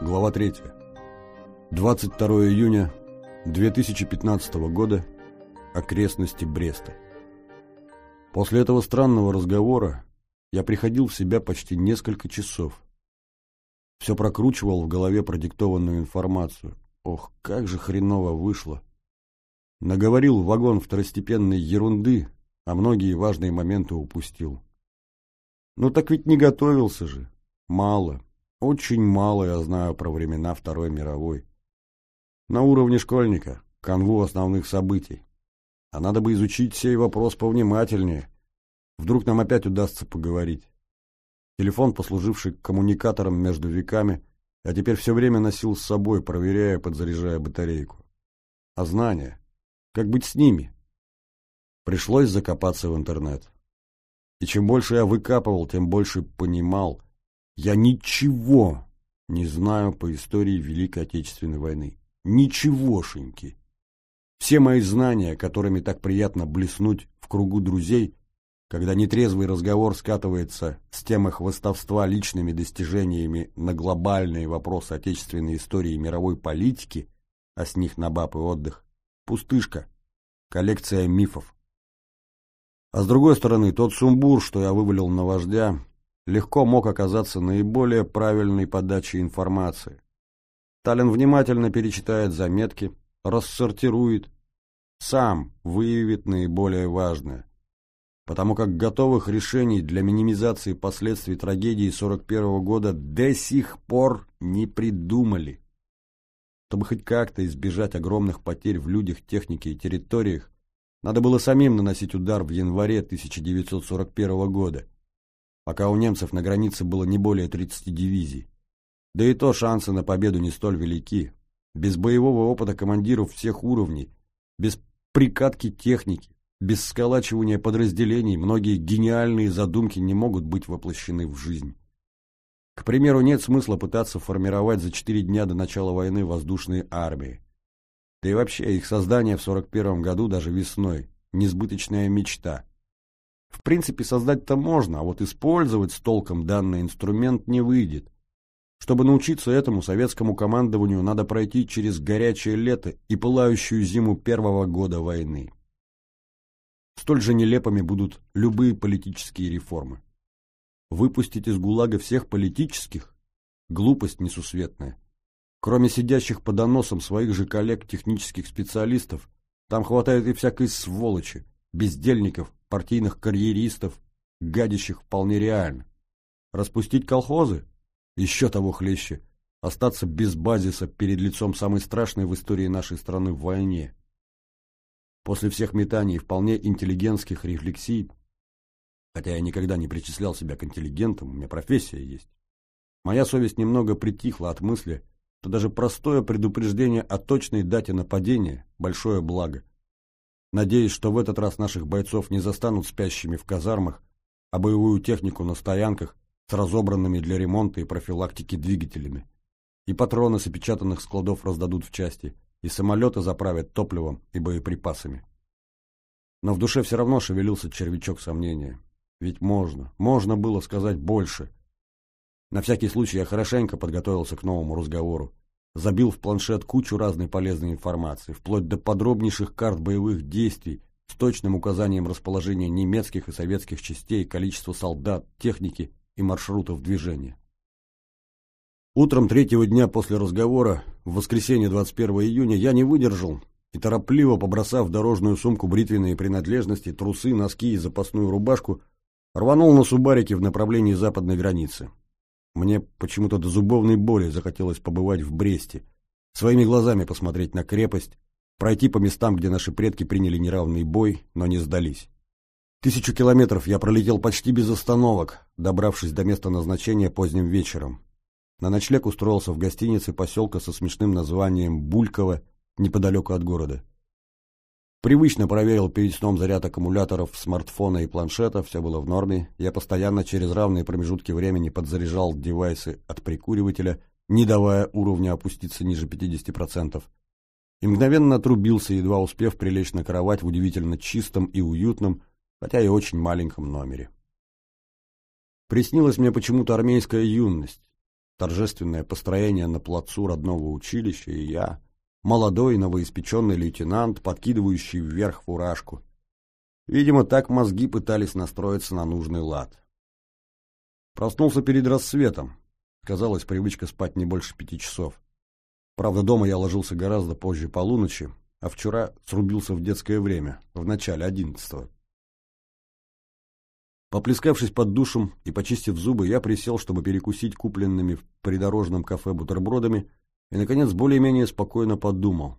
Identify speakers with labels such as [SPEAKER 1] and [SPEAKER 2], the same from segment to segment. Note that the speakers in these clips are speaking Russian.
[SPEAKER 1] Глава 3. 22 июня 2015 года. Окрестности Бреста. После этого странного разговора я приходил в себя почти несколько часов. Все прокручивал в голове продиктованную информацию. Ох, как же хреново вышло. Наговорил вагон второстепенной ерунды, а многие важные моменты упустил. Ну так ведь не готовился же. Мало. Очень мало я знаю про времена Второй мировой. На уровне школьника, канву основных событий. А надо бы изучить сей вопрос повнимательнее. Вдруг нам опять удастся поговорить. Телефон, послуживший коммуникатором между веками, я теперь все время носил с собой, проверяя, подзаряжая батарейку. А знания? Как быть с ними? Пришлось закопаться в интернет. И чем больше я выкапывал, тем больше понимал – я ничего не знаю по истории Великой Отечественной войны. Ничегошеньки. Все мои знания, которыми так приятно блеснуть в кругу друзей, когда нетрезвый разговор скатывается с темы хвостовства личными достижениями на глобальные вопросы отечественной истории и мировой политики, а с них на баб и отдых, пустышка, коллекция мифов. А с другой стороны, тот сумбур, что я вывалил на вождя, легко мог оказаться наиболее правильной подачей информации. Таллин внимательно перечитает заметки, рассортирует, сам выявит наиболее важное. Потому как готовых решений для минимизации последствий трагедии 41 года до сих пор не придумали. Чтобы хоть как-то избежать огромных потерь в людях, технике и территориях, надо было самим наносить удар в январе 1941 года пока у немцев на границе было не более 30 дивизий. Да и то шансы на победу не столь велики. Без боевого опыта командиров всех уровней, без прикатки техники, без сколачивания подразделений многие гениальные задумки не могут быть воплощены в жизнь. К примеру, нет смысла пытаться формировать за четыре дня до начала войны воздушные армии. Да и вообще, их создание в 41 году, даже весной, несбыточная мечта. В принципе, создать-то можно, а вот использовать с толком данный инструмент не выйдет. Чтобы научиться этому, советскому командованию надо пройти через горячее лето и пылающую зиму первого года войны. Столь же нелепыми будут любые политические реформы. Выпустить из ГУЛАГа всех политических – глупость несусветная. Кроме сидящих по доносам своих же коллег-технических специалистов, там хватает и всякой сволочи, бездельников, партийных карьеристов, гадящих вполне реально. Распустить колхозы? Еще того хлеще. Остаться без базиса перед лицом самой страшной в истории нашей страны в войне. После всех метаний вполне интеллигентских рефлексий, хотя я никогда не причислял себя к интеллигентам, у меня профессия есть, моя совесть немного притихла от мысли, что даже простое предупреждение о точной дате нападения – большое благо. Надеюсь, что в этот раз наших бойцов не застанут спящими в казармах, а боевую технику на стоянках с разобранными для ремонта и профилактики двигателями. И патроны с опечатанных складов раздадут в части, и самолеты заправят топливом и боеприпасами. Но в душе все равно шевелился червячок сомнения. Ведь можно, можно было сказать больше. На всякий случай я хорошенько подготовился к новому разговору забил в планшет кучу разной полезной информации, вплоть до подробнейших карт боевых действий с точным указанием расположения немецких и советских частей, количества солдат, техники и маршрутов движения. Утром третьего дня после разговора, в воскресенье 21 июня, я не выдержал и, торопливо побросав в дорожную сумку бритвенные принадлежности, трусы, носки и запасную рубашку, рванул на Субарике в направлении западной границы. Мне почему-то до зубовной боли захотелось побывать в Бресте, своими глазами посмотреть на крепость, пройти по местам, где наши предки приняли неравный бой, но не сдались. Тысячу километров я пролетел почти без остановок, добравшись до места назначения поздним вечером. На ночлег устроился в гостинице поселка со смешным названием Бульково, неподалеку от города. Привычно проверил перед сном заряд аккумуляторов смартфона и планшета, все было в норме. Я постоянно через равные промежутки времени подзаряжал девайсы от прикуривателя, не давая уровню опуститься ниже 50%. И мгновенно отрубился, едва успев прилечь на кровать в удивительно чистом и уютном, хотя и очень маленьком номере. Приснилась мне почему-то армейская юность. торжественное построение на плацу родного училища, и я, молодой новоиспеченный лейтенант, подкидывающий вверх фуражку. Видимо, так мозги пытались настроиться на нужный лад. Проснулся перед рассветом. Казалось, привычка спать не больше пяти часов. Правда, дома я ложился гораздо позже полуночи, а вчера срубился в детское время, в начале одиннадцатого. Поплескавшись под душем и почистив зубы, я присел, чтобы перекусить купленными в придорожном кафе бутербродами, и, наконец, более-менее спокойно подумал,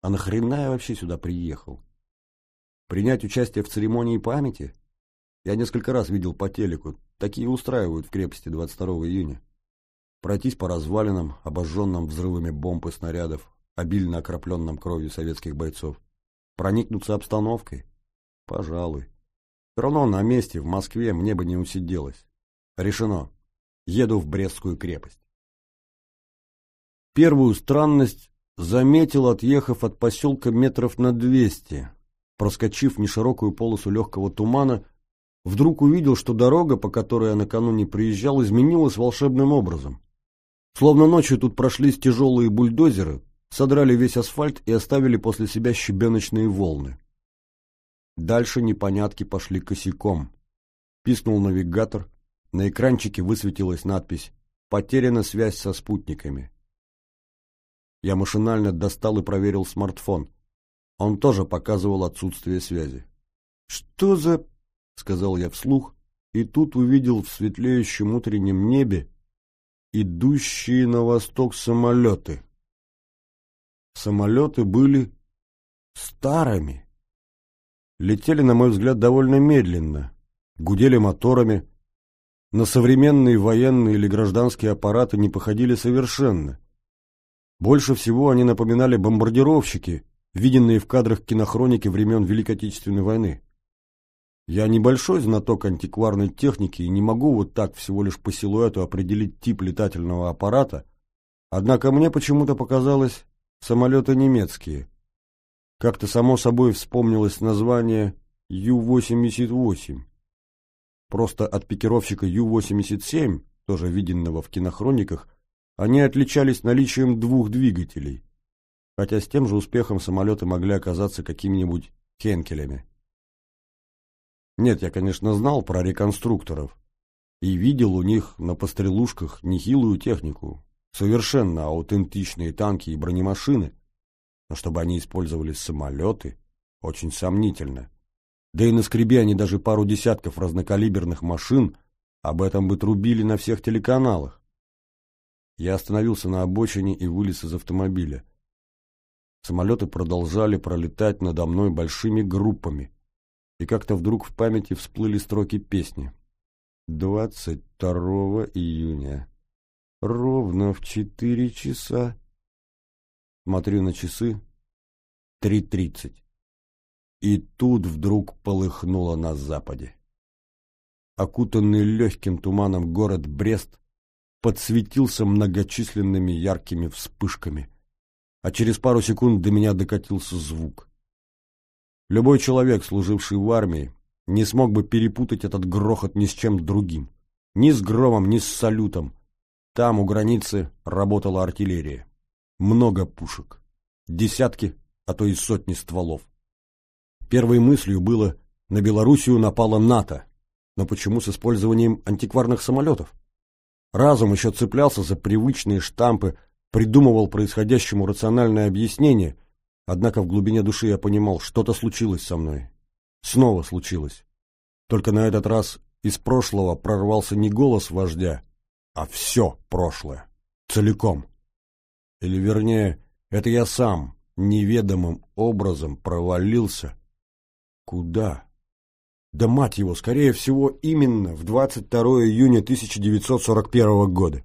[SPEAKER 1] а нахрена я вообще сюда приехал? Принять участие в церемонии памяти? Я несколько раз видел по телеку, такие устраивают в крепости 22 июня. Пройтись по развалинам, обожженным взрывами бомб и снарядов, обильно окропленным кровью советских бойцов. Проникнуться обстановкой? Пожалуй. Все равно на месте, в Москве, мне бы не усиделось. Решено. Еду в Брестскую крепость. Первую странность заметил, отъехав от поселка метров на двести. Проскочив неширокую полосу легкого тумана, вдруг увидел, что дорога, по которой я накануне приезжал, изменилась волшебным образом. Словно ночью тут прошлись тяжелые бульдозеры, содрали весь асфальт и оставили после себя щебеночные волны. Дальше непонятки пошли косяком. Писнул навигатор, на экранчике высветилась надпись «Потеряна связь со спутниками». Я машинально достал и проверил смартфон. Он тоже показывал отсутствие связи. «Что за...» — сказал я вслух, и тут увидел в светлеющем утреннем небе идущие на восток самолеты. Самолеты были старыми летели, на мой взгляд, довольно медленно, гудели моторами, на современные военные или гражданские аппараты не походили совершенно. Больше всего они напоминали бомбардировщики, виденные в кадрах кинохроники времен Великой Отечественной войны. Я небольшой знаток антикварной техники и не могу вот так всего лишь по силуэту определить тип летательного аппарата, однако мне почему-то показалось самолеты немецкие – как-то само собой вспомнилось название Ю-88. Просто от пикировщика Ю-87, тоже виденного в кинохрониках, они отличались наличием двух двигателей, хотя с тем же успехом самолеты могли оказаться какими-нибудь хенкелями. Нет, я, конечно, знал про реконструкторов и видел у них на пострелушках нехилую технику, совершенно аутентичные танки и бронемашины, но чтобы они использовали самолеты, очень сомнительно. Да и наскреби они даже пару десятков разнокалиберных машин, об этом бы трубили на всех телеканалах. Я остановился на обочине и вылез из автомобиля. Самолеты продолжали пролетать надо мной большими группами, и как-то вдруг в памяти всплыли строки песни. 22 июня. Ровно в четыре часа Смотрю на часы. Три тридцать. И тут вдруг полыхнуло на западе. Окутанный легким туманом город Брест подсветился многочисленными яркими вспышками, а через пару секунд до меня докатился звук. Любой человек, служивший в армии, не смог бы перепутать этот грохот ни с чем другим. Ни с громом, ни с салютом. Там, у границы, работала артиллерия много пушек, десятки, а то и сотни стволов. Первой мыслью было, на Белоруссию напала НАТО, но почему с использованием антикварных самолетов? Разум еще цеплялся за привычные штампы, придумывал происходящему рациональное объяснение, однако в глубине души я понимал, что-то случилось со мной. Снова случилось. Только на этот раз из прошлого прорвался не голос вождя, а все прошлое. Целиком. Или вернее, это я сам неведомым образом провалился. Куда? Да мать его, скорее всего, именно в 22 июня 1941 года.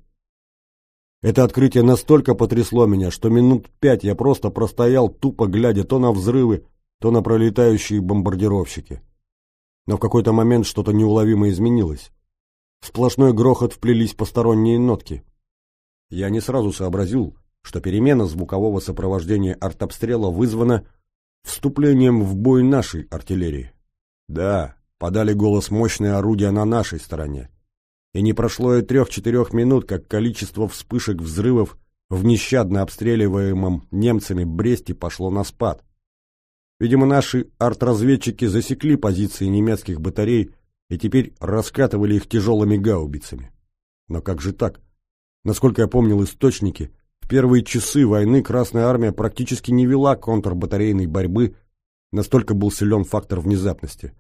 [SPEAKER 1] Это открытие настолько потрясло меня, что минут пять я просто простоял, тупо глядя то на взрывы, то на пролетающие бомбардировщики. Но в какой-то момент что-то неуловимо изменилось. В сплошной грохот вплелись посторонние нотки. Я не сразу сообразил, что перемена звукового сопровождения артобстрела вызвана вступлением в бой нашей артиллерии. Да, подали голос мощные орудия на нашей стороне. И не прошло и трех-четырех минут, как количество вспышек взрывов в нещадно обстреливаемом немцами Бресте пошло на спад. Видимо, наши артразведчики засекли позиции немецких батарей и теперь раскатывали их тяжелыми гаубицами. Но как же так? Насколько я помнил источники, в первые часы войны Красная Армия практически не вела контрбатарейной борьбы, настолько был силен фактор внезапности.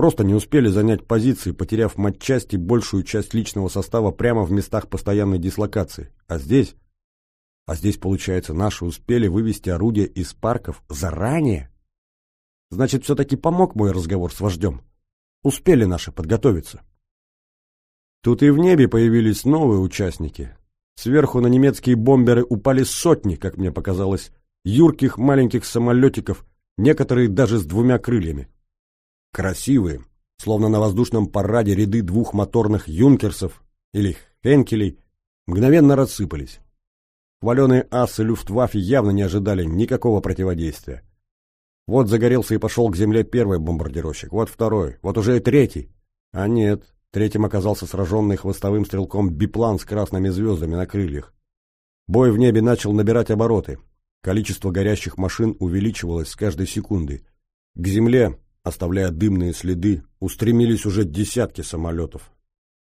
[SPEAKER 1] Просто не успели занять позиции, потеряв матчасти большую часть личного состава прямо в местах постоянной дислокации. А здесь... А здесь, получается, наши успели вывести орудия из парков заранее? Значит, все-таки помог мой разговор с вождем. Успели наши подготовиться. Тут и в небе появились новые участники. Сверху на немецкие бомберы упали сотни, как мне показалось, юрких маленьких самолетиков, некоторые даже с двумя крыльями. Красивые, словно на воздушном параде ряды двух моторных юнкерсов или хенкелей, мгновенно рассыпались. Хваленые асы Люфтваффе явно не ожидали никакого противодействия. Вот загорелся и пошел к земле первый бомбардировщик, вот второй, вот уже и третий. А нет, третьим оказался сраженный хвостовым стрелком биплан с красными звездами на крыльях. Бой в небе начал набирать обороты. Количество горящих машин увеличивалось с каждой секундой. К земле, оставляя дымные следы, устремились уже десятки самолетов.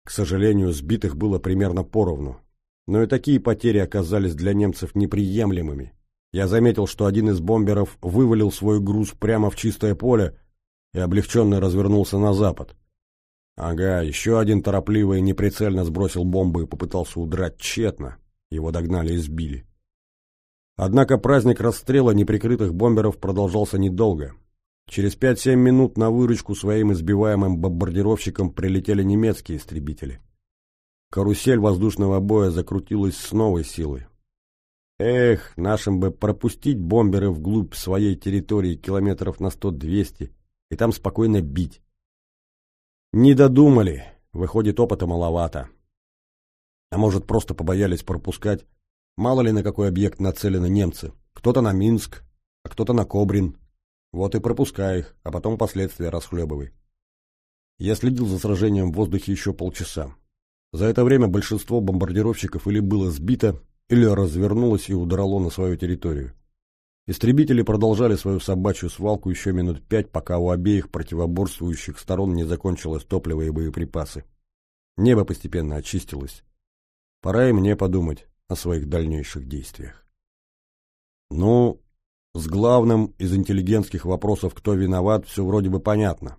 [SPEAKER 1] К сожалению, сбитых было примерно поровну. Но и такие потери оказались для немцев неприемлемыми. Я заметил, что один из бомберов вывалил свой груз прямо в чистое поле и облегченно развернулся на запад. Ага, еще один торопливо и неприцельно сбросил бомбы и попытался удрать тщетно. Его догнали и сбили. Однако праздник расстрела неприкрытых бомберов продолжался недолго. Через 5-7 минут на выручку своим избиваемым бомбардировщикам прилетели немецкие истребители. Карусель воздушного боя закрутилась с новой силой. Эх, нашим бы пропустить бомберы вглубь своей территории километров на сто-двести и там спокойно бить. Не додумали, выходит, опыта маловато. А может, просто побоялись пропускать. Мало ли на какой объект нацелены немцы. Кто-то на Минск, а кто-то на Кобрин. Вот и пропускай их, а потом последствия расхлебывай. Я следил за сражением в воздухе еще полчаса. За это время большинство бомбардировщиков или было сбито, или развернулось и удрало на свою территорию. Истребители продолжали свою собачью свалку еще минут пять, пока у обеих противоборствующих сторон не закончилось топливо и боеприпасы. Небо постепенно очистилось. Пора и мне подумать о своих дальнейших действиях. Ну, с главным из интеллигентских вопросов «кто виноват» все вроде бы понятно.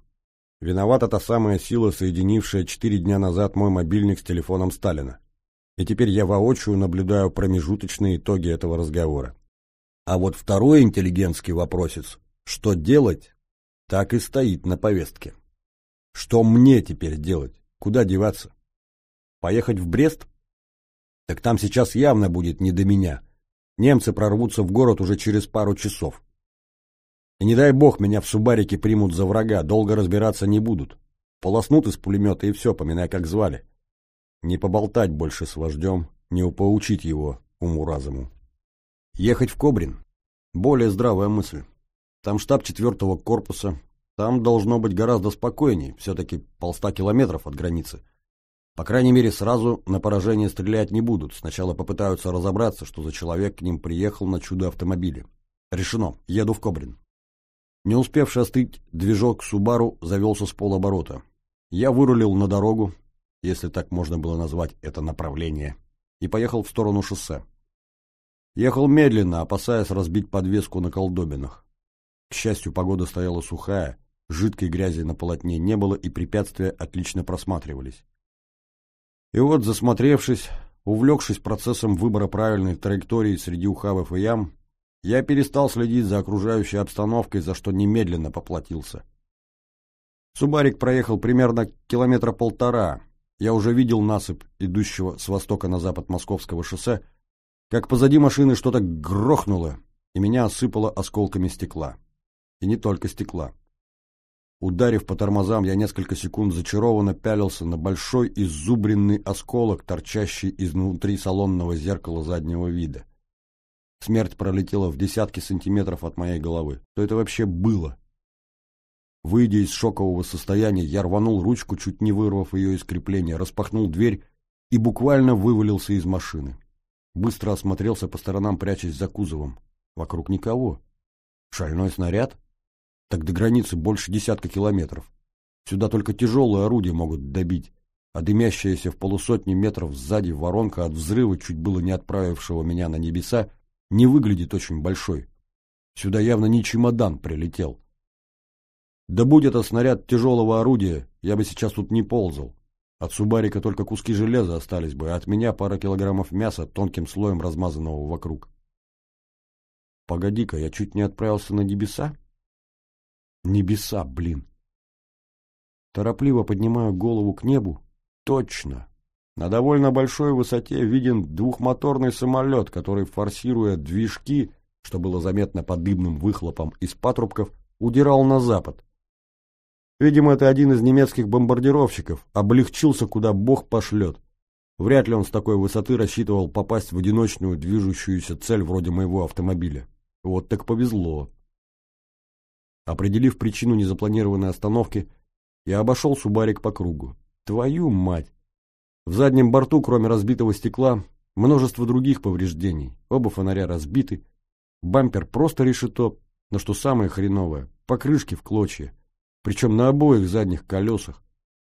[SPEAKER 1] Виновата та самая сила, соединившая четыре дня назад мой мобильник с телефоном Сталина и теперь я воочию наблюдаю промежуточные итоги этого разговора. А вот второй интеллигентский вопросец «что делать?» так и стоит на повестке. Что мне теперь делать? Куда деваться? Поехать в Брест? Так там сейчас явно будет не до меня. Немцы прорвутся в город уже через пару часов. И не дай бог меня в Субарике примут за врага, долго разбираться не будут. Полоснут из пулемета и все, поминай как звали. Не поболтать больше с вождем, не упоучить его уму-разуму. Ехать в Кобрин – более здравая мысль. Там штаб четвертого корпуса, там должно быть гораздо спокойней, все-таки полста километров от границы. По крайней мере, сразу на поражение стрелять не будут. Сначала попытаются разобраться, что за человек к ним приехал на чудо-автомобиле. Решено, еду в Кобрин. Не успевший остыть, движок Субару завелся с полоборота. Я вырулил на дорогу, если так можно было назвать это направление, и поехал в сторону шоссе. Ехал медленно, опасаясь разбить подвеску на колдобинах. К счастью, погода стояла сухая, жидкой грязи на полотне не было, и препятствия отлично просматривались. И вот, засмотревшись, увлекшись процессом выбора правильной траектории среди ухабов и ям, я перестал следить за окружающей обстановкой, за что немедленно поплатился. Субарик проехал примерно километра полтора, я уже видел насыпь, идущего с востока на запад Московского шоссе, как позади машины что-то грохнуло, и меня осыпало осколками стекла. И не только стекла. Ударив по тормозам, я несколько секунд зачарованно пялился на большой иззубренный осколок, торчащий изнутри салонного зеркала заднего вида. Смерть пролетела в десятки сантиметров от моей головы. Что это вообще было? Выйдя из шокового состояния, я рванул ручку, чуть не вырвав ее из крепления, распахнул дверь и буквально вывалился из машины. Быстро осмотрелся по сторонам, прячась за кузовом. Вокруг никого. Шальной снаряд? Так до границы больше десятка километров. Сюда только тяжелые орудия могут добить, а дымящаяся в полусотни метров сзади воронка от взрыва, чуть было не отправившего меня на небеса, не выглядит очень большой. Сюда явно не чемодан прилетел. Да будь это снаряд тяжелого орудия, я бы сейчас тут не ползал. От Субарика только куски железа остались бы, а от меня пара килограммов мяса, тонким слоем размазанного вокруг. Погоди-ка, я чуть не отправился на небеса? Небеса, блин. Торопливо поднимаю голову к небу. Точно. На довольно большой высоте виден двухмоторный самолет, который, форсируя движки, что было заметно по дымным выхлопам из патрубков, удирал на запад. Видимо, это один из немецких бомбардировщиков, облегчился, куда бог пошлет. Вряд ли он с такой высоты рассчитывал попасть в одиночную движущуюся цель вроде моего автомобиля. Вот так повезло. Определив причину незапланированной остановки, я обошел Субарик по кругу. Твою мать! В заднем борту, кроме разбитого стекла, множество других повреждений. Оба фонаря разбиты, бампер просто решето, но что самое хреновое, покрышки в клочья причем на обоих задних колесах,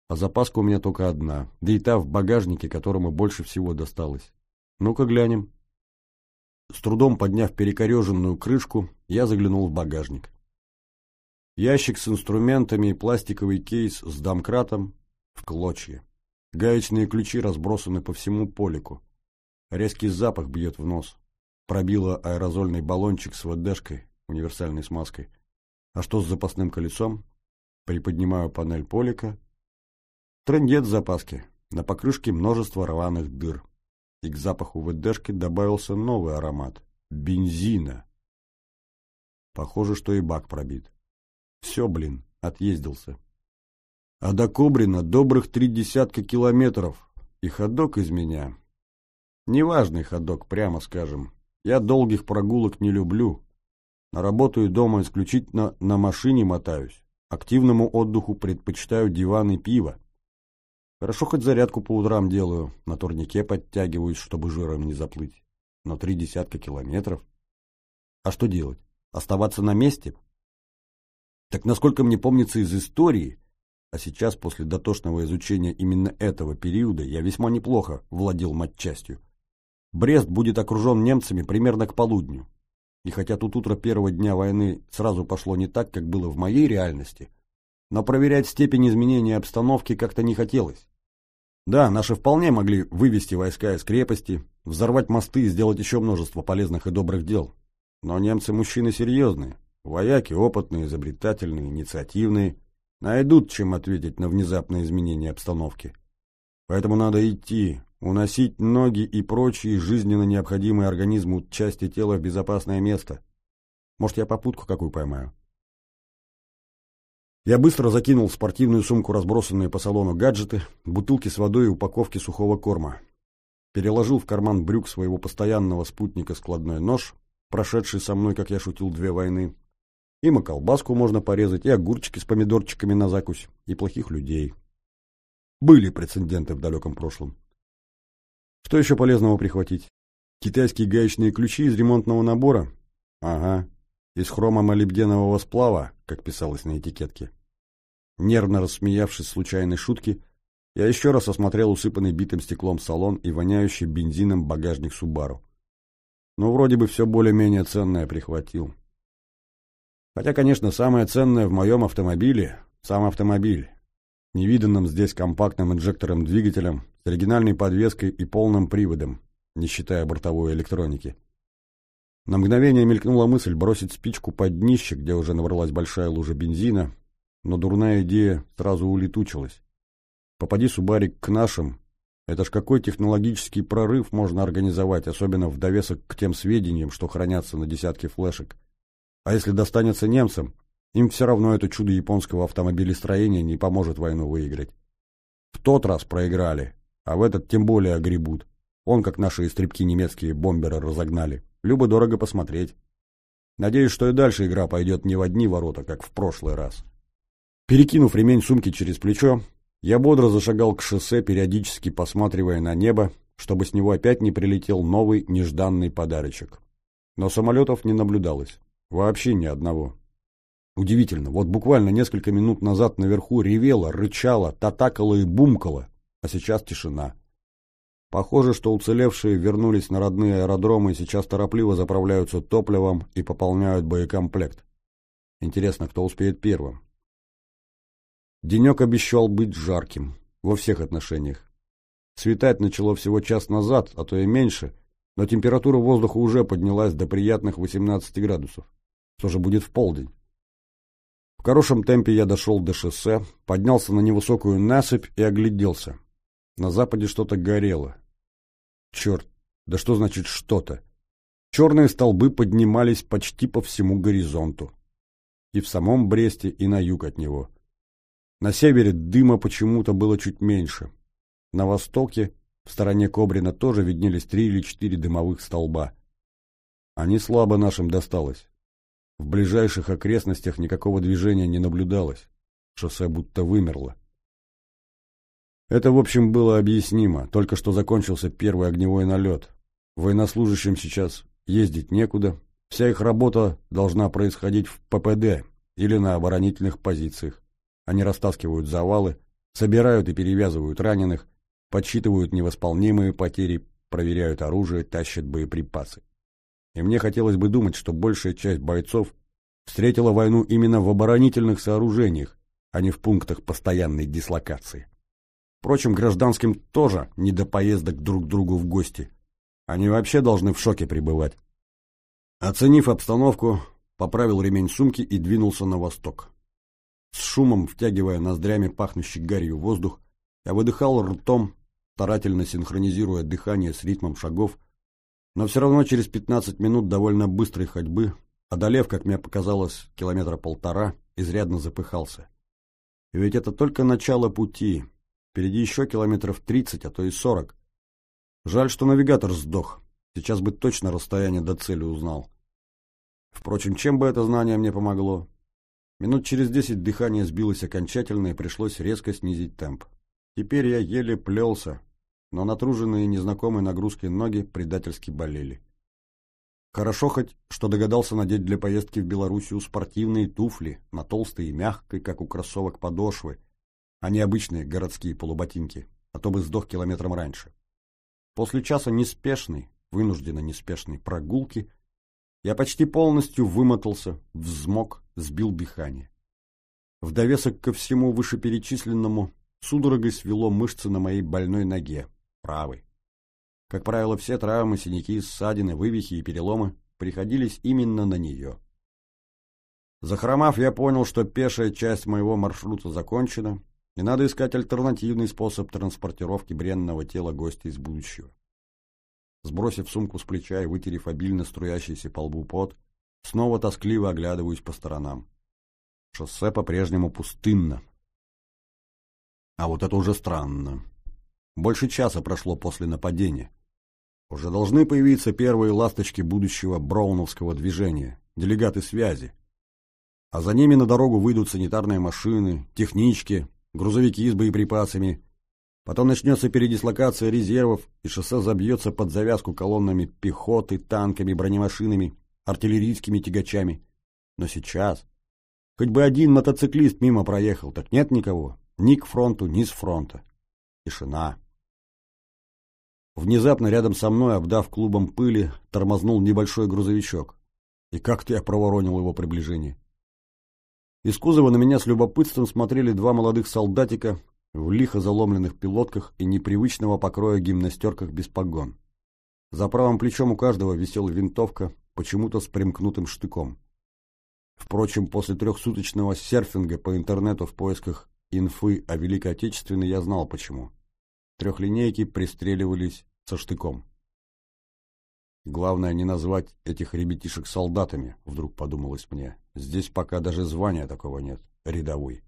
[SPEAKER 1] а запаска у меня только одна, да и та в багажнике, которому больше всего досталось. Ну-ка глянем. С трудом подняв перекореженную крышку, я заглянул в багажник. Ящик с инструментами и пластиковый кейс с домкратом в клочья. Гаечные ключи разбросаны по всему полику. Резкий запах бьет в нос. Пробило аэрозольный баллончик с ВДшкой, универсальной смазкой. А что с запасным колесом? Приподнимаю панель полика. Трендец в запаске. На покрышке множество рваных дыр. И к запаху ВДшки добавился новый аромат. Бензина. Похоже, что и бак пробит. Все, блин, отъездился. А до Кобрина добрых три десятка километров. И ходок из меня. Неважный ходок, прямо скажем. Я долгих прогулок не люблю. На работу и дома исключительно на машине мотаюсь. Активному отдыху предпочитаю диван и пиво. Хорошо хоть зарядку по утрам делаю, на турнике подтягиваюсь, чтобы жиром не заплыть. Но три десятка километров. А что делать? Оставаться на месте? Так насколько мне помнится из истории, а сейчас после дотошного изучения именно этого периода я весьма неплохо владел матчастью, Брест будет окружен немцами примерно к полудню. И хотя тут утро первого дня войны сразу пошло не так, как было в моей реальности, но проверять степень изменения обстановки как-то не хотелось. Да, наши вполне могли вывести войска из крепости, взорвать мосты и сделать еще множество полезных и добрых дел. Но немцы мужчины серьезные, вояки опытные, изобретательные, инициативные, найдут чем ответить на внезапное изменение обстановки. Поэтому надо идти, уносить ноги и прочие жизненно необходимые организму части тела в безопасное место. Может, я попутку какую поймаю? Я быстро закинул в спортивную сумку разбросанные по салону гаджеты, бутылки с водой и упаковки сухого корма. Переложил в карман брюк своего постоянного спутника складной нож, прошедший со мной, как я шутил, две войны. Им и колбаску можно порезать, и огурчики с помидорчиками на закусь, и плохих людей. Были прецеденты в далеком прошлом. Что еще полезного прихватить? Китайские гаечные ключи из ремонтного набора? Ага. Из хромомолибденового сплава, как писалось на этикетке. Нервно рассмеявшись случайной шутки, я еще раз осмотрел усыпанный битым стеклом салон и воняющий бензином багажник Субару. Ну, вроде бы все более-менее ценное прихватил. Хотя, конечно, самое ценное в моем автомобиле — сам автомобиль. Невиданным здесь компактным инжектором-двигателем с оригинальной подвеской и полным приводом, не считая бортовой электроники. На мгновение мелькнула мысль бросить спичку под днище, где уже набралась большая лужа бензина, но дурная идея сразу улетучилась. Попади Субарик к нашим, это ж какой технологический прорыв можно организовать, особенно в довесок к тем сведениям, что хранятся на десятке флешек. А если достанется немцам, им все равно это чудо японского автомобилестроения не поможет войну выиграть. В тот раз проиграли, а в этот тем более огребут. Он, как наши истребки немецкие бомберы разогнали. Любо-дорого посмотреть. Надеюсь, что и дальше игра пойдет не в одни ворота, как в прошлый раз. Перекинув ремень сумки через плечо, я бодро зашагал к шоссе, периодически посматривая на небо, чтобы с него опять не прилетел новый нежданный подарочек. Но самолетов не наблюдалось. Вообще ни одного. Удивительно, вот буквально несколько минут назад наверху ревело, рычало, татакало и бумкало, а сейчас тишина. Похоже, что уцелевшие вернулись на родные аэродромы и сейчас торопливо заправляются топливом и пополняют боекомплект. Интересно, кто успеет первым? Денек обещал быть жарким, во всех отношениях. Светать начало всего час назад, а то и меньше, но температура воздуха уже поднялась до приятных 18 градусов. Что же будет в полдень? В хорошем темпе я дошел до шоссе, поднялся на невысокую насыпь и огляделся. На западе что-то горело. Черт, да что значит что-то? Черные столбы поднимались почти по всему горизонту. И в самом Бресте, и на юг от него. На севере дыма почему-то было чуть меньше. На востоке, в стороне Кобрина, тоже виднелись три или четыре дымовых столба. Они слабо нашим досталось. В ближайших окрестностях никакого движения не наблюдалось. Шоссе будто вымерло. Это, в общем, было объяснимо. Только что закончился первый огневой налет. Военнослужащим сейчас ездить некуда. Вся их работа должна происходить в ППД или на оборонительных позициях. Они растаскивают завалы, собирают и перевязывают раненых, подсчитывают невосполнимые потери, проверяют оружие, тащат боеприпасы. И мне хотелось бы думать, что большая часть бойцов встретила войну именно в оборонительных сооружениях, а не в пунктах постоянной дислокации. Впрочем, гражданским тоже не до поездок друг к другу в гости. Они вообще должны в шоке пребывать. Оценив обстановку, поправил ремень сумки и двинулся на восток. С шумом, втягивая ноздрями пахнущий гарью воздух, я выдыхал ртом, старательно синхронизируя дыхание с ритмом шагов, но все равно через 15 минут довольно быстрой ходьбы, одолев, как мне показалось, километра полтора, изрядно запыхался. И ведь это только начало пути, Впереди еще километров тридцать, а то и сорок. Жаль, что навигатор сдох. Сейчас бы точно расстояние до цели узнал. Впрочем, чем бы это знание мне помогло? Минут через десять дыхание сбилось окончательно и пришлось резко снизить темп. Теперь я еле плелся, но натруженные незнакомой нагрузкой ноги предательски болели. Хорошо хоть, что догадался надеть для поездки в Белоруссию спортивные туфли на толстой и мягкой, как у кроссовок, подошвы, а не обычные городские полуботинки, а то бы сдох километром раньше. После часа неспешной, вынужденно неспешной прогулки я почти полностью вымотался, взмок, сбил дыхание. В довесок ко всему вышеперечисленному судорогой свело мышцы на моей больной ноге, правой. Как правило, все травмы, синяки, ссадины, вывихи и переломы приходились именно на нее. Захромав, я понял, что пешая часть моего маршрута закончена, и надо искать альтернативный способ транспортировки бренного тела гостя из будущего. Сбросив сумку с плеча и вытерев обильно струящийся по лбу пот, снова тоскливо оглядываюсь по сторонам. Шоссе по-прежнему пустынно. А вот это уже странно. Больше часа прошло после нападения. Уже должны появиться первые ласточки будущего броуновского движения, делегаты связи. А за ними на дорогу выйдут санитарные машины, технички, грузовики с боеприпасами. Потом начнется передислокация резервов, и шоссе забьется под завязку колоннами пехоты, танками, бронемашинами, артиллерийскими тягачами. Но сейчас... Хоть бы один мотоциклист мимо проехал, так нет никого. Ни к фронту, ни с фронта. Тишина. Внезапно рядом со мной, обдав клубом пыли, тормознул небольшой грузовичок. И как-то я проворонил его приближение. Из кузова на меня с любопытством смотрели два молодых солдатика в лихо заломленных пилотках и непривычного покроя гимнастерках без погон. За правым плечом у каждого висела винтовка, почему-то с примкнутым штыком. Впрочем, после трехсуточного серфинга по интернету в поисках инфы о Великой Отечественной я знал почему. Трехлинейки пристреливались со штыком. Главное не назвать этих ребятишек солдатами, вдруг подумалось мне. Здесь пока даже звания такого нет, рядовой.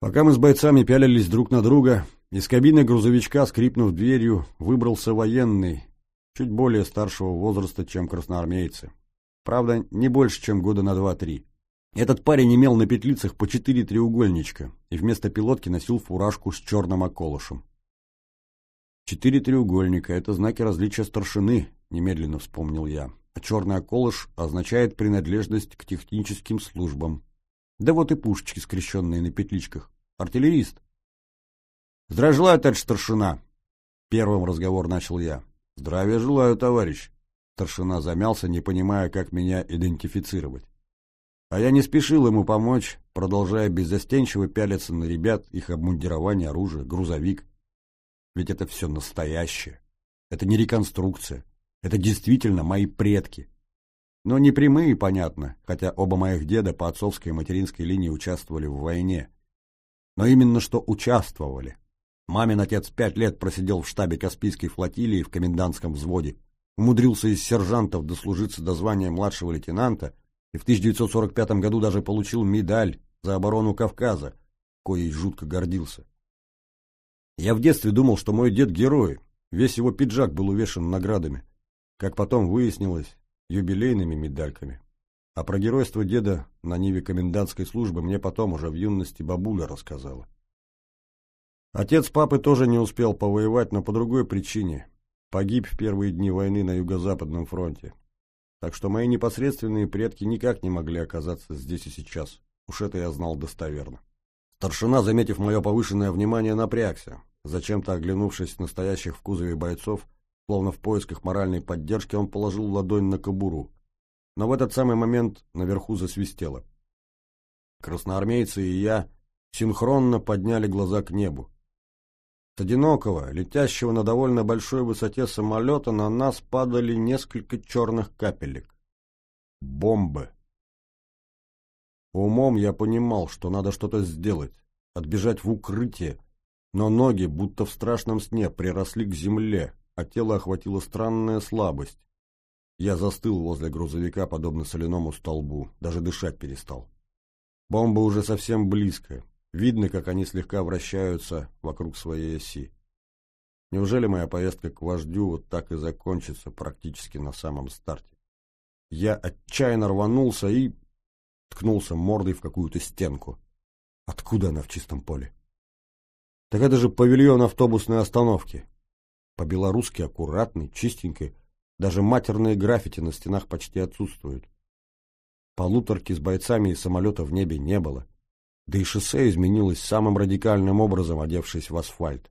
[SPEAKER 1] Пока мы с бойцами пялились друг на друга, из кабины грузовичка, скрипнув дверью, выбрался военный, чуть более старшего возраста, чем красноармейцы. Правда, не больше, чем года на два-три. Этот парень имел на петлицах по четыре треугольничка и вместо пилотки носил фуражку с черным околышем. Четыре треугольника — это знаки различия старшины, немедленно вспомнил я. А черный околыш означает принадлежность к техническим службам. Да вот и пушечки, скрещенные на петличках. Артиллерист. «Здравия товарищ старшина!» Первым разговор начал я. «Здравия желаю, товарищ!» Старшина замялся, не понимая, как меня идентифицировать. А я не спешил ему помочь, продолжая беззастенчиво пялиться на ребят, их обмундирование, оружие, грузовик. Ведь это все настоящее. Это не реконструкция. Это действительно мои предки. Но не прямые, понятно, хотя оба моих деда по отцовской и материнской линии участвовали в войне. Но именно что участвовали. Мамин отец пять лет просидел в штабе Каспийской флотилии в комендантском взводе, умудрился из сержантов дослужиться до звания младшего лейтенанта и в 1945 году даже получил медаль за оборону Кавказа, коей жутко гордился. Я в детстве думал, что мой дед герой, весь его пиджак был увешан наградами. Как потом выяснилось, юбилейными медальками. А про геройство деда на ниве комендантской службы мне потом уже в юности бабуля рассказала. Отец папы тоже не успел повоевать, но по другой причине. Погиб в первые дни войны на Юго-Западном фронте. Так что мои непосредственные предки никак не могли оказаться здесь и сейчас. Уж это я знал достоверно. Старшина, заметив мое повышенное внимание, напрягся. Зачем-то оглянувшись на стоящих в кузове бойцов, Словно в поисках моральной поддержки он положил ладонь на кобуру. Но в этот самый момент наверху засвистело. Красноармейцы и я синхронно подняли глаза к небу. С одинокого, летящего на довольно большой высоте самолета на нас падали несколько черных капелек. Бомбы. Умом я понимал, что надо что-то сделать, отбежать в укрытие, но ноги, будто в страшном сне, приросли к земле, а тело охватила странная слабость. Я застыл возле грузовика, подобно соляному столбу, даже дышать перестал. Бомба уже совсем близко. Видно, как они слегка вращаются вокруг своей оси. Неужели моя поездка к вождю вот так и закончится практически на самом старте? Я отчаянно рванулся и ткнулся мордой в какую-то стенку. Откуда она в чистом поле? Так это же павильон автобусной остановки. По-белорусски аккуратный, чистенький, даже матерные граффити на стенах почти отсутствуют. Полуторки с бойцами и самолета в небе не было. Да и шоссе изменилось самым радикальным образом, одевшись в асфальт.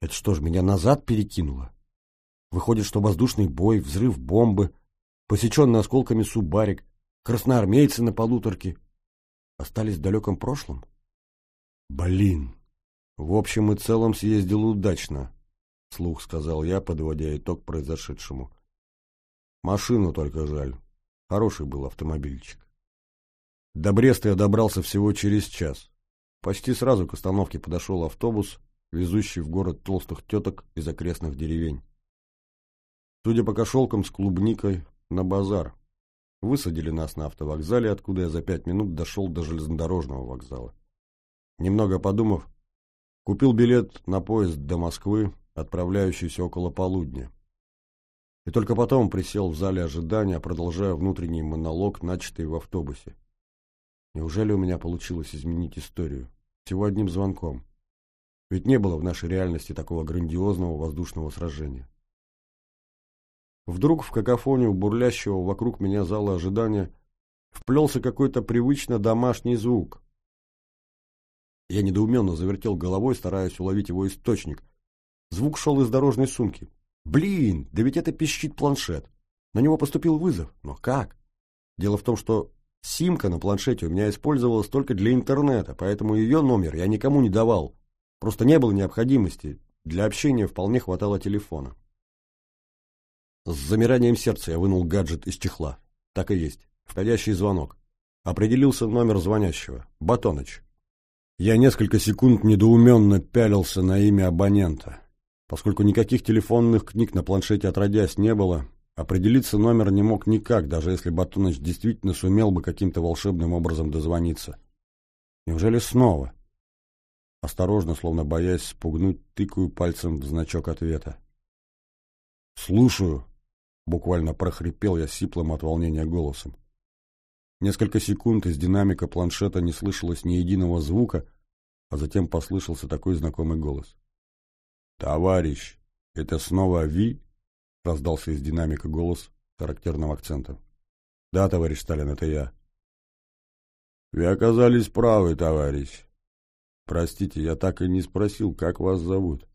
[SPEAKER 1] Это что ж, меня назад перекинуло? Выходит, что воздушный бой, взрыв бомбы, посеченный осколками субарик, красноармейцы на полуторке остались в далеком прошлом? Блин! В общем и целом съездил удачно вслух сказал я, подводя итог произошедшему. Машину только жаль. Хороший был автомобильчик. До Бреста я добрался всего через час. Почти сразу к остановке подошел автобус, везущий в город толстых теток из окрестных деревень. Судя по кошелкам с клубникой, на базар. Высадили нас на автовокзале, откуда я за пять минут дошел до железнодорожного вокзала. Немного подумав, купил билет на поезд до Москвы, отправляющийся около полудня. И только потом присел в зале ожидания, продолжая внутренний монолог, начатый в автобусе. Неужели у меня получилось изменить историю? Всего одним звонком. Ведь не было в нашей реальности такого грандиозного воздушного сражения. Вдруг в какофонию бурлящего вокруг меня зала ожидания вплелся какой-то привычно домашний звук. Я недоуменно завертел головой, стараясь уловить его источник, Звук шел из дорожной сумки. Блин, да ведь это пищит планшет. На него поступил вызов. Но как? Дело в том, что симка на планшете у меня использовалась только для интернета, поэтому ее номер я никому не давал. Просто не было необходимости. Для общения вполне хватало телефона. С замиранием сердца я вынул гаджет из чехла. Так и есть. Входящий звонок. Определился номер звонящего. Батоныч. Я несколько секунд недоуменно пялился на имя абонента. Поскольку никаких телефонных книг на планшете отродясь не было, определиться номер не мог никак, даже если Батоныч действительно сумел бы каким-то волшебным образом дозвониться. Неужели снова? Осторожно, словно боясь спугнуть, тыкаю пальцем в значок ответа. «Слушаю», — буквально прохрипел я сиплым от волнения голосом. Несколько секунд из динамика планшета не слышалось ни единого звука, а затем послышался такой знакомый голос. «Товарищ, это снова Ви?» — раздался из динамика голос характерным акцентом. «Да, товарищ Сталин, это я». «Вы оказались правы, товарищ. Простите, я так и не спросил, как вас зовут».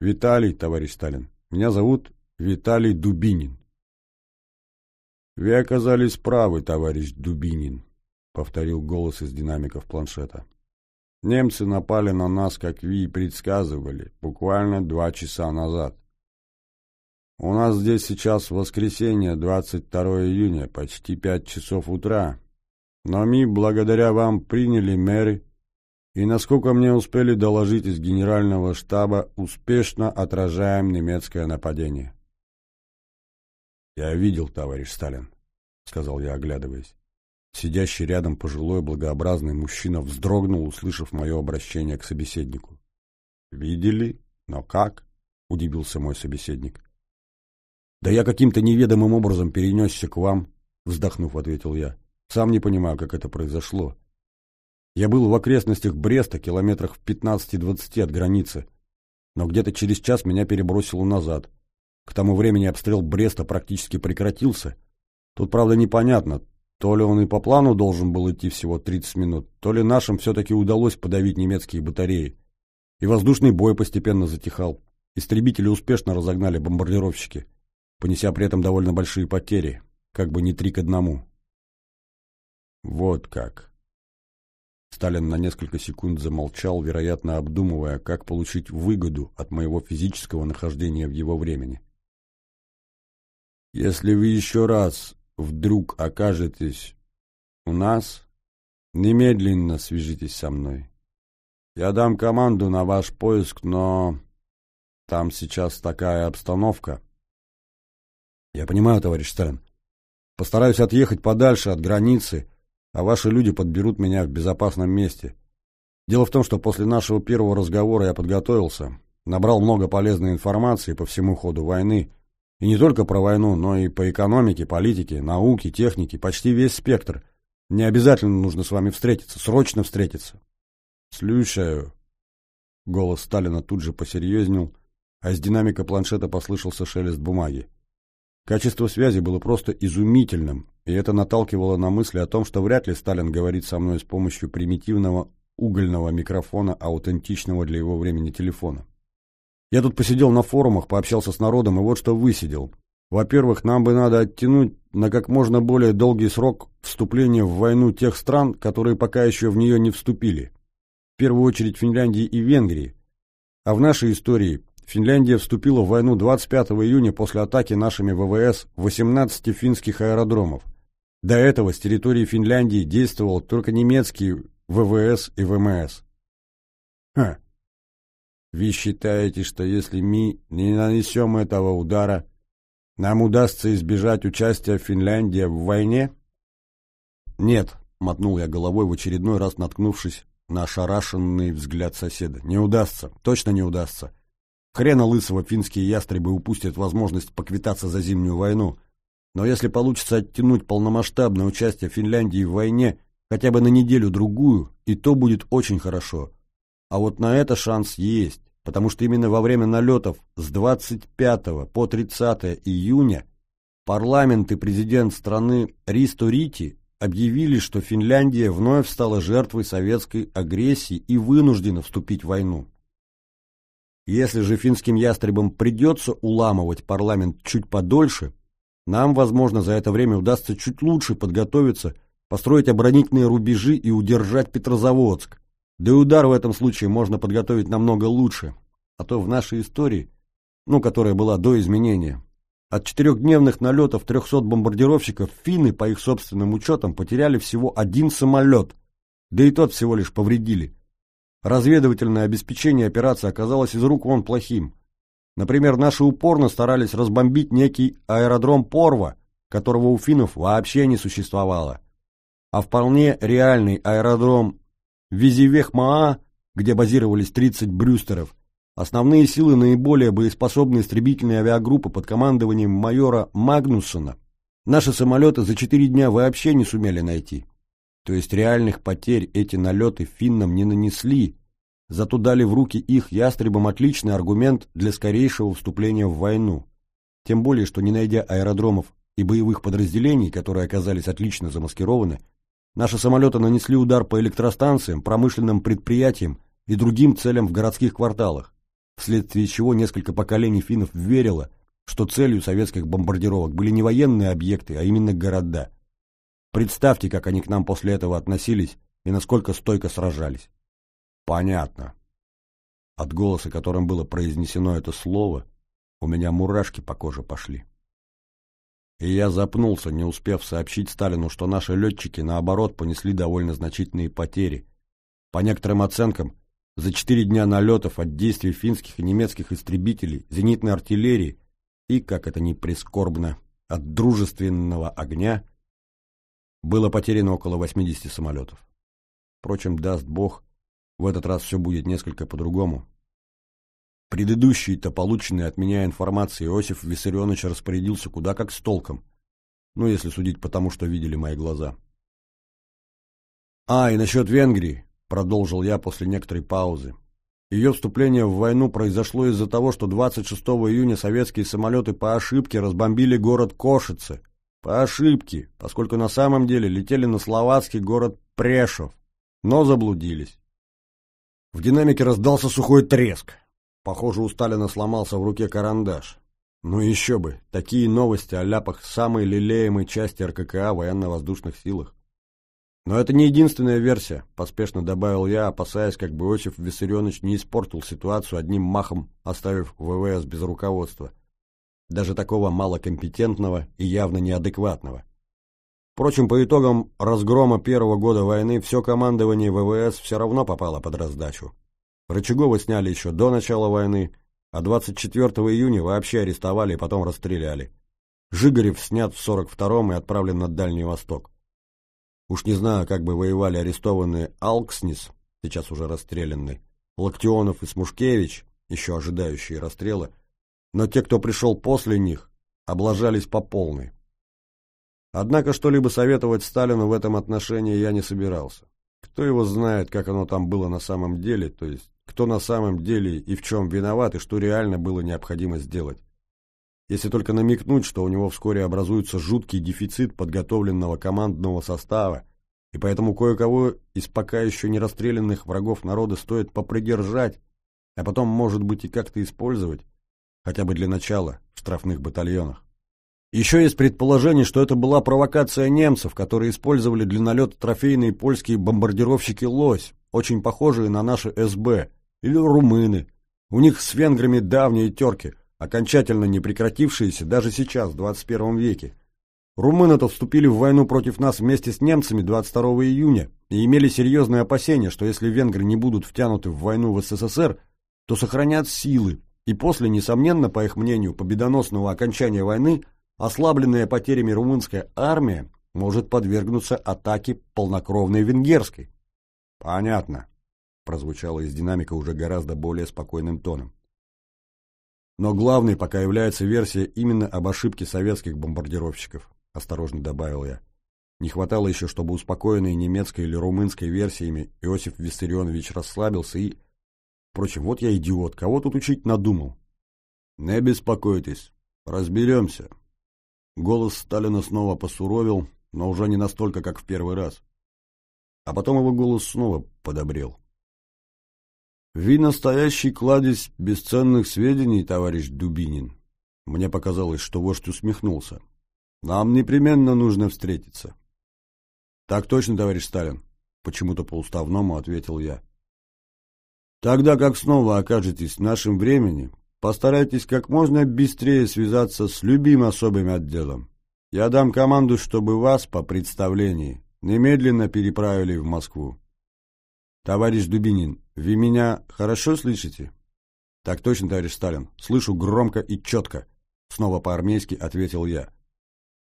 [SPEAKER 1] «Виталий, товарищ Сталин. Меня зовут Виталий Дубинин». «Вы оказались правы, товарищ Дубинин», — повторил голос из динамиков планшета. «Немцы напали на нас, как вы и предсказывали, буквально два часа назад. У нас здесь сейчас воскресенье, 22 июня, почти пять часов утра. Но мы, благодаря вам, приняли меры и, насколько мне успели доложить из генерального штаба, успешно отражаем немецкое нападение. «Я видел, товарищ Сталин», — сказал я, оглядываясь. Сидящий рядом пожилой благообразный мужчина вздрогнул, услышав мое обращение к собеседнику. «Видели? Но как?» — удивился мой собеседник. «Да я каким-то неведомым образом перенесся к вам», — вздохнув, ответил я. «Сам не понимаю, как это произошло. Я был в окрестностях Бреста, километрах в 15-20 от границы, но где-то через час меня перебросило назад. К тому времени обстрел Бреста практически прекратился. Тут, правда, непонятно, то ли он и по плану должен был идти всего 30 минут, то ли нашим все-таки удалось подавить немецкие батареи. И воздушный бой постепенно затихал. Истребители успешно разогнали бомбардировщики, понеся при этом довольно большие потери, как бы не три к одному. Вот как. Сталин на несколько секунд замолчал, вероятно, обдумывая, как получить выгоду от моего физического нахождения в его времени. Если вы еще раз вдруг окажетесь у нас, немедленно свяжитесь со мной. Я дам команду на ваш поиск, но там сейчас такая обстановка. Я понимаю, товарищ Сталин. Постараюсь отъехать подальше от границы, а ваши люди подберут меня в безопасном месте. Дело в том, что после нашего первого разговора я подготовился, набрал много полезной информации по всему ходу войны, и не только про войну, но и по экономике, политике, науке, технике, почти весь спектр. Не обязательно нужно с вами встретиться, срочно встретиться. Слушаю. Голос Сталина тут же посерьезнел, а из динамика планшета послышался шелест бумаги. Качество связи было просто изумительным, и это наталкивало на мысли о том, что вряд ли Сталин говорит со мной с помощью примитивного угольного микрофона, аутентичного для его времени телефона. Я тут посидел на форумах, пообщался с народом, и вот что высидел. Во-первых, нам бы надо оттянуть на как можно более долгий срок вступления в войну тех стран, которые пока еще в нее не вступили. В первую очередь Финляндии и Венгрии. А в нашей истории Финляндия вступила в войну 25 июня после атаки нашими ВВС 18 финских аэродромов. До этого с территории Финляндии действовал только немецкие ВВС и ВМС. Ха. Вы считаете, что если мы не нанесем этого удара, нам удастся избежать участия Финляндии в войне? Нет, мотнул я головой в очередной раз, наткнувшись на ошарашенный взгляд соседа. Не удастся, точно не удастся. Хрена лысого финские ястребы упустят возможность поквитаться за зимнюю войну. Но если получится оттянуть полномасштабное участие Финляндии в войне хотя бы на неделю-другую, и то будет очень хорошо. А вот на это шанс есть, потому что именно во время налетов с 25 по 30 июня парламент и президент страны Ристо Рити объявили, что Финляндия вновь стала жертвой советской агрессии и вынуждена вступить в войну. Если же финским ястребам придется уламывать парламент чуть подольше, нам, возможно, за это время удастся чуть лучше подготовиться, построить оборонительные рубежи и удержать Петрозаводск. Да и удар в этом случае можно подготовить намного лучше. А то в нашей истории, ну, которая была до изменения, от четырехдневных налетов 300 бомбардировщиков финны, по их собственным учетам, потеряли всего один самолет, да и тот всего лишь повредили. Разведывательное обеспечение операции оказалось из рук вон плохим. Например, наши упорно старались разбомбить некий аэродром Порва, которого у финнов вообще не существовало. А вполне реальный аэродром Визивехмаа, где базировались 30 брюстеров, основные силы наиболее боеспособной истребительной авиагруппы под командованием майора Магнуссона Наши самолеты за четыре дня вообще не сумели найти. То есть реальных потерь эти налеты финнам не нанесли, зато дали в руки их ястребам отличный аргумент для скорейшего вступления в войну. Тем более, что не найдя аэродромов и боевых подразделений, которые оказались отлично замаскированы, наши самолеты нанесли удар по электростанциям, промышленным предприятиям и другим целям в городских кварталах, вследствие чего несколько поколений финнов верило, что целью советских бомбардировок были не военные объекты, а именно города. Представьте, как они к нам после этого относились и насколько стойко сражались. Понятно. От голоса, которым было произнесено это слово, у меня мурашки по коже пошли. И я запнулся, не успев сообщить Сталину, что наши летчики, наоборот, понесли довольно значительные потери. По некоторым оценкам, за четыре дня налетов от действий финских и немецких истребителей, зенитной артиллерии и, как это ни прискорбно, от дружественного огня было потеряно около 80 самолетов. Впрочем, даст Бог, в этот раз все будет несколько по-другому. Предыдущие-то полученные от меня информации Иосиф Виссарионович распорядился куда как с толком. Ну, если судить по тому, что видели мои глаза. «А, и насчет Венгрии», — продолжил я после некоторой паузы. Ее вступление в войну произошло из-за того, что 26 июня советские самолеты по ошибке разбомбили город Кошице. По ошибке, поскольку на самом деле летели на словацкий город Прешов, но заблудились. В динамике раздался сухой треск. Похоже, у Сталина сломался в руке карандаш. Ну еще бы, такие новости о ляпах самой лелеемой части РККА военно-воздушных силах. Но это не единственная версия, поспешно добавил я, опасаясь, как бы Иосиф Виссарионович не испортил ситуацию одним махом, оставив ВВС без руководства. Даже такого малокомпетентного и явно неадекватного. Впрочем, по итогам разгрома первого года войны все командование ВВС все равно попало под раздачу. Рычагова сняли еще до начала войны, а 24 июня вообще арестовали и потом расстреляли. Жигарев снят в 42-м и отправлен на Дальний Восток. Уж не знаю, как бы воевали арестованные Алкснис, сейчас уже расстрелянный, Локтионов и Смушкевич, еще ожидающие расстрела, но те, кто пришел после них, облажались по полной. Однако что-либо советовать Сталину в этом отношении я не собирался. Кто его знает, как оно там было на самом деле, то есть кто на самом деле и в чем виноват, и что реально было необходимо сделать если только намекнуть, что у него вскоре образуется жуткий дефицит подготовленного командного состава, и поэтому кое-кого из пока еще не расстрелянных врагов народа стоит попридержать, а потом, может быть, и как-то использовать, хотя бы для начала, в штрафных батальонах. Еще есть предположение, что это была провокация немцев, которые использовали для налета трофейные польские бомбардировщики «Лось», очень похожие на наши СБ, или румыны. У них с венграми давние терки – окончательно не прекратившиеся даже сейчас, в 21 веке. Румыны-то вступили в войну против нас вместе с немцами 22 июня и имели серьезные опасения, что если венгры не будут втянуты в войну в СССР, то сохранят силы, и после, несомненно, по их мнению, победоносного окончания войны, ослабленная потерями румынская армия может подвергнуться атаке полнокровной венгерской. «Понятно», — прозвучало из динамика уже гораздо более спокойным тоном. Но главной пока является версия именно об ошибке советских бомбардировщиков, осторожно добавил я. Не хватало еще, чтобы успокоенный немецкой или румынской версиями Иосиф Виссарионович расслабился и... Впрочем, вот я идиот, кого тут учить надумал? Не беспокойтесь, разберемся. Голос Сталина снова посуровил, но уже не настолько, как в первый раз. А потом его голос снова подобрел. «Вы настоящий кладезь бесценных сведений, товарищ Дубинин». Мне показалось, что вождь усмехнулся. «Нам непременно нужно встретиться». «Так точно, товарищ Сталин», — почему-то по-уставному ответил я. «Тогда как снова окажетесь в нашем времени, постарайтесь как можно быстрее связаться с любым особым отделом. Я дам команду, чтобы вас, по представлении, немедленно переправили в Москву. Товарищ Дубинин, вы меня хорошо слышите? Так точно, товарищ Сталин. Слышу громко и четко. Снова по-армейски ответил я.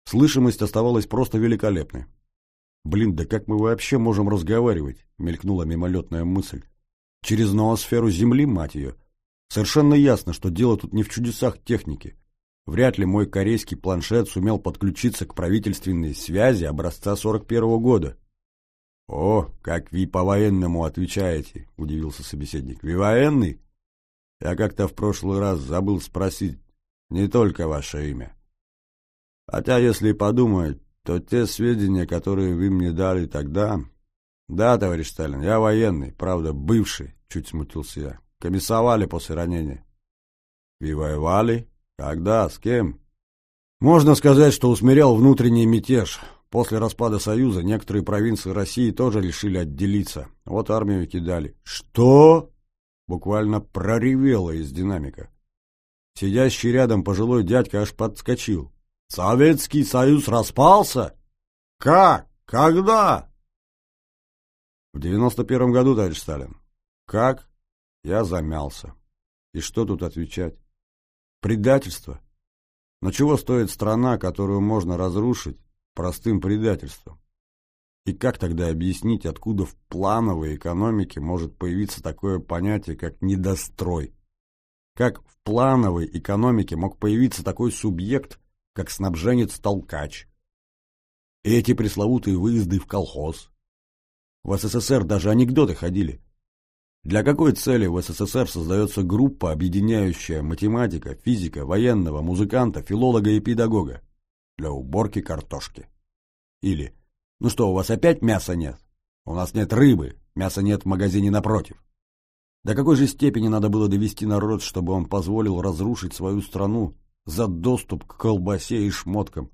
[SPEAKER 1] Слышимость оставалась просто великолепной. Блин, да как мы вообще можем разговаривать? Мелькнула мимолетная мысль. Через ноосферу Земли, мать ее. Совершенно ясно, что дело тут не в чудесах техники. вряд ли мой корейский планшет сумел подключиться к правительственной связи образца 41 -го года. «О, как вы по-военному отвечаете», — удивился собеседник. «Вы военный? Я как-то в прошлый раз забыл спросить не только ваше имя. Хотя, если подумать, то те сведения, которые вы мне дали тогда... Да, товарищ Сталин, я военный, правда, бывший, чуть смутился я. Комиссовали после ранения. Вы воевали? Когда? С кем? Можно сказать, что усмирял внутренний мятеж. После распада Союза некоторые провинции России тоже решили отделиться. Вот армию кидали. Что? Буквально проревело из динамика. Сидящий рядом пожилой дядька аж подскочил. Советский Союз распался? Как? Когда? В девяносто первом году, товарищ Сталин. Как? Я замялся. И что тут отвечать? Предательство. Но чего стоит страна, которую можно разрушить простым предательством? И как тогда объяснить, откуда в плановой экономике может появиться такое понятие, как недострой? Как в плановой экономике мог появиться такой субъект, как снабженец-толкач. Эти пресловутые выезды в колхоз. В СССР даже анекдоты ходили. Для какой цели в СССР создается группа, объединяющая математика, физика, военного, музыканта, филолога и педагога? Для уборки картошки. Или «Ну что, у вас опять мяса нет? У нас нет рыбы, мяса нет в магазине напротив». До какой же степени надо было довести народ, чтобы он позволил разрушить свою страну за доступ к колбасе и шмоткам.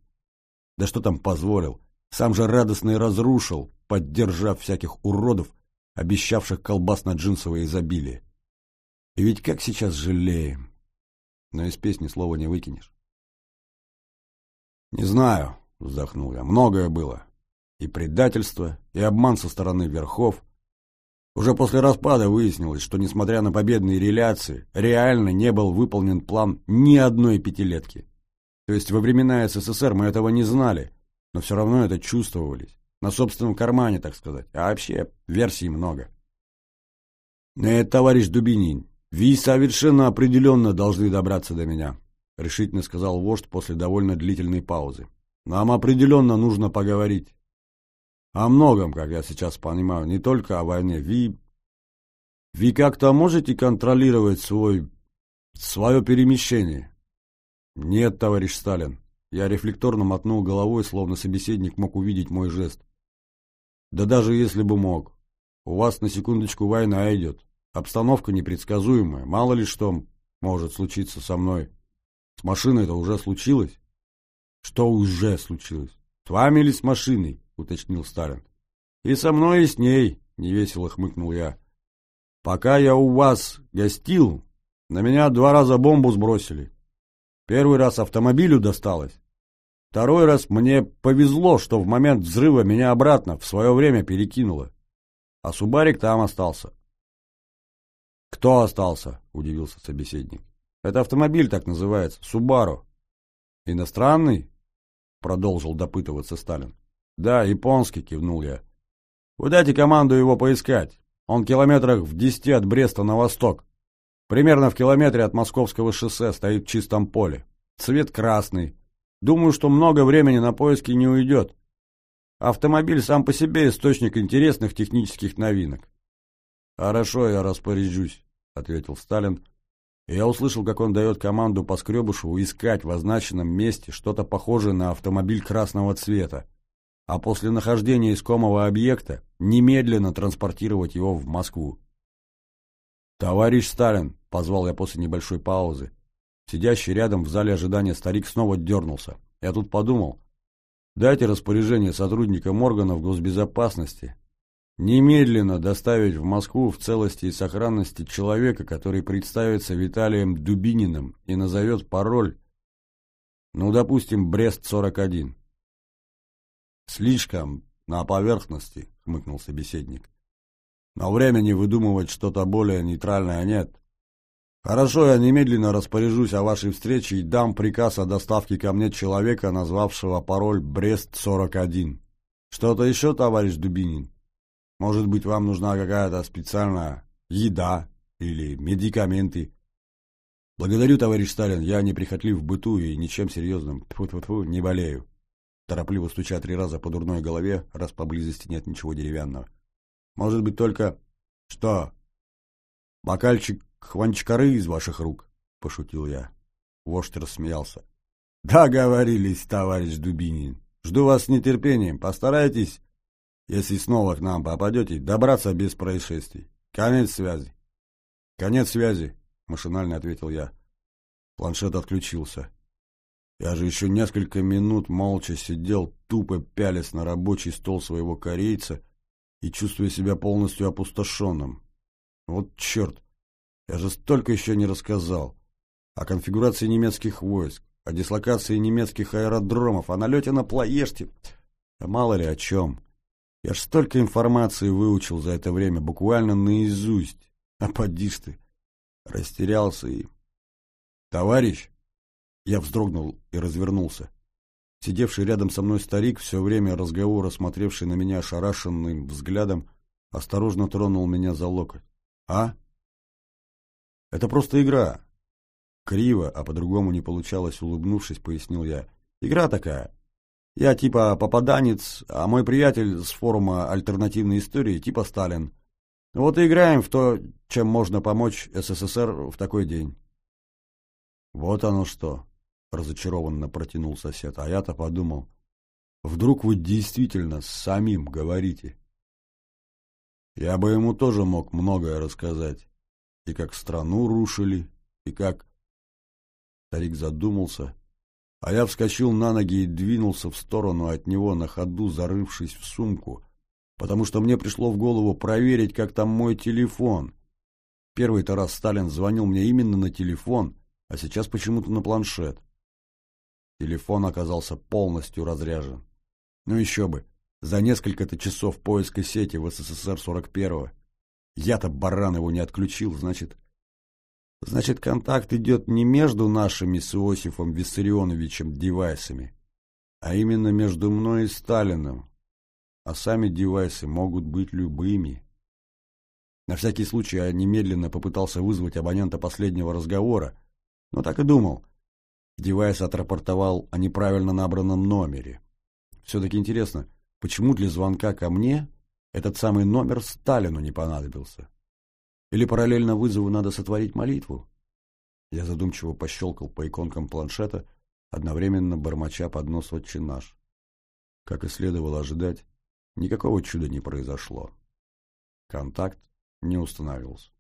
[SPEAKER 1] Да что там позволил, сам же радостно и разрушил, поддержав всяких уродов, обещавших колбасно-джинсовое изобилие. И ведь как сейчас жалеем. Но из песни слова не выкинешь. «Не знаю», — вздохнул я, — «многое было. И предательство, и обман со стороны верхов, уже после распада выяснилось, что, несмотря на победные реляции, реально не был выполнен план ни одной пятилетки. То есть во времена СССР мы этого не знали, но все равно это чувствовались. На собственном кармане, так сказать. А вообще, версий много. «Нет, товарищ Дубинин, вы совершенно определенно должны добраться до меня», решительно сказал вождь после довольно длительной паузы. «Нам определенно нужно поговорить. О многом, как я сейчас понимаю, не только о войне. Вы... Вы как-то можете контролировать свой... свое перемещение? Нет, товарищ Сталин. Я рефлекторно мотнул головой, словно собеседник мог увидеть мой жест. Да даже если бы мог. У вас на секундочку война идет. Обстановка непредсказуемая. Мало ли что может случиться со мной. С машиной это уже случилось? Что уже случилось? С вами или с машиной? уточнил Сталин. «И со мной, и с ней», — невесело хмыкнул я. «Пока я у вас гостил, на меня два раза бомбу сбросили. Первый раз автомобилю досталось. Второй раз мне повезло, что в момент взрыва меня обратно в свое время перекинуло. А Субарик там остался». «Кто остался?» — удивился собеседник. «Это автомобиль так называется, Субару». «Иностранный?» — продолжил допытываться Сталин. «Да, японский», — кивнул я. «Вы дайте команду его поискать. Он километрах в десяти от Бреста на восток. Примерно в километре от Московского шоссе стоит в чистом поле. Цвет красный. Думаю, что много времени на поиски не уйдет. Автомобиль сам по себе источник интересных технических новинок». «Хорошо, я распоряжусь», — ответил Сталин. Я услышал, как он дает команду Поскребышеву искать в означенном месте что-то похожее на автомобиль красного цвета а после нахождения искомого объекта немедленно транспортировать его в Москву. «Товарищ Сталин!» — позвал я после небольшой паузы. Сидящий рядом в зале ожидания старик снова дернулся. Я тут подумал. Дайте распоряжение сотрудникам органов госбезопасности немедленно доставить в Москву в целости и сохранности человека, который представится Виталием Дубининым и назовет пароль, ну, допустим, Брест-41. «Слишком на поверхности», — хмыкнул собеседник. «Но времени выдумывать что-то более нейтральное нет. Хорошо, я немедленно распоряжусь о вашей встрече и дам приказ о доставке ко мне человека, назвавшего пароль Брест-41. Что-то еще, товарищ Дубинин? Может быть, вам нужна какая-то специальная еда или медикаменты?» Благодарю, товарищ Сталин, я не прихотлив в быту и ничем серьезным, тьфу -тьфу -тьфу, не болею. Торопливо стуча три раза по дурной голове, раз поблизости нет ничего деревянного. Может быть, только... Что? Бокальчик хванчкары из ваших рук? Пошутил я. Вождь рассмеялся. Договорились, товарищ Дубинин. Жду вас с нетерпением. Постарайтесь, если снова к нам попадете, добраться без происшествий. Конец связи. Конец связи, машинально ответил я. Планшет отключился. Я же еще несколько минут молча сидел, тупо пялясь на рабочий стол своего корейца и чувствуя себя полностью опустошенным. Вот черт, я же столько еще не рассказал. О конфигурации немецких войск, о дислокации немецких аэродромов, о налете на Плоеште. А мало ли о чем. Я ж столько информации выучил за это время, буквально наизусть. А поди ты. Растерялся и... Товарищ! Я вздрогнул и развернулся. Сидевший рядом со мной старик, все время разговора смотревший на меня ошарашенным взглядом, осторожно тронул меня за локоть. «А?» «Это просто игра». Криво, а по-другому не получалось, улыбнувшись, пояснил я. «Игра такая. Я типа попаданец, а мой приятель с форума альтернативной истории типа Сталин. Вот и играем в то, чем можно помочь СССР в такой день». «Вот оно что!» — разочарованно протянул сосед. А я-то подумал, вдруг вы действительно с самим говорите. Я бы ему тоже мог многое рассказать. И как страну рушили, и как... Старик задумался, а я вскочил на ноги и двинулся в сторону от него на ходу, зарывшись в сумку, потому что мне пришло в голову проверить, как там мой телефон. Первый-то раз Сталин звонил мне именно на телефон, а сейчас почему-то на планшет. Телефон оказался полностью разряжен. Ну еще бы, за несколько-то часов поиска сети в СССР 41-го. Я-то баран его не отключил, значит... Значит, контакт идет не между нашими с Иосифом Виссарионовичем девайсами, а именно между мной и Сталиным. А сами девайсы могут быть любыми. На всякий случай я немедленно попытался вызвать абонента последнего разговора, но так и думал. Девайс отрапортовал о неправильно набранном номере. Все-таки интересно, почему для звонка ко мне этот самый номер Сталину не понадобился? Или параллельно вызову надо сотворить молитву? Я задумчиво пощелкал по иконкам планшета, одновременно бормоча под нос отче наш. Как и следовало ожидать, никакого чуда не произошло. Контакт не установился.